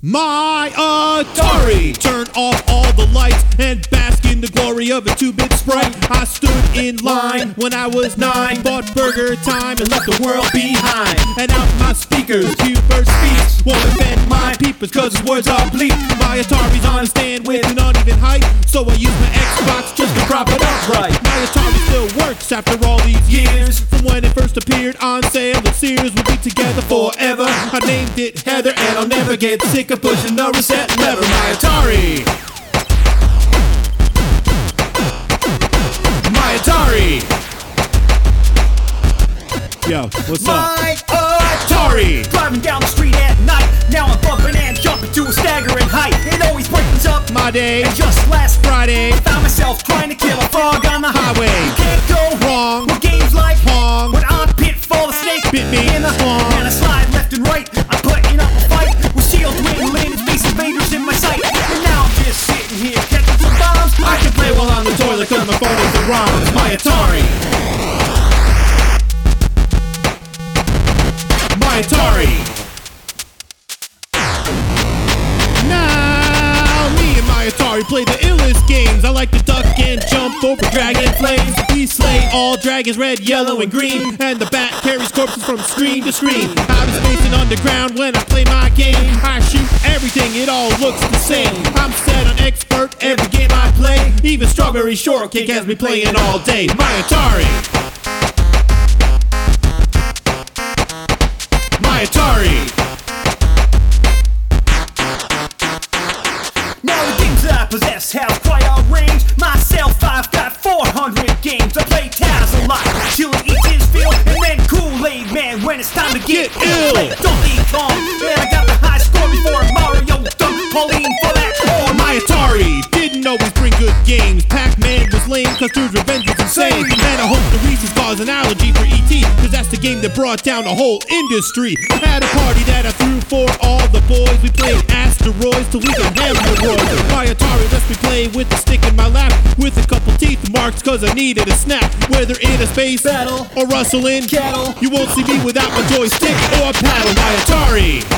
My Atari! Turn off all the lights and bask in the glory of a 2-bit sprite. I stood in line when I was nine, bought BurgerTime and left the world behind. And out my speakers, Q*bert speaks, won't offend my peepers cause his words are bleak. My Atari's on a stand with an uneven height, so I use my Xbox just to prop it up right. My Atari still works after all these years, from when it first appeared on sale forever. I named it Heather and I'll never get sick of pushing the reset lever. My Atari. My Atari. Yo, what's up? My Atari! Driving down the street at night. Now I'm bumping and jumping to a staggering height. It always brightens up. My day. And just last Friday. I found myself trying to kill a frog on the Highway. You can't go Wrong. Atari. Now, me and my Atari play the illest games. I like to duck and jump over dragon flames. We slay all dragons, red, yellow, and green. And the bat carries corpses from screen to screen. Out of space and underground when I play my game. I shoot everything, it all looks the same. I'm set on expert every game I play. Even Strawberry Shortcake has me playing all day. My Atari. That I possess have quite a range. Myself, I've got 400 games. I play Taz a lot, chillin' each his field, and then Kool-Aid Man when it's time to get, Get ill. Play Donkey Kong, man. I got the high score before Mario dunked Pauline for that horn. My Atari didn't always bring good games. Pac-Man was lame, cause dude's revenge was insane. And I hope the Reese's cause an allergy for E.T. Cause that's the game that brought down the whole industry. Had a party that I threw for all the boys, we played asteroids till we could hemorrhoids. My Atari lets me play with the stick in my lap, with a couple teeth marks cause I needed a snap. Whether in a space Battle or rustling cattle. you won't see me without my joystick or a paddle. My Atari.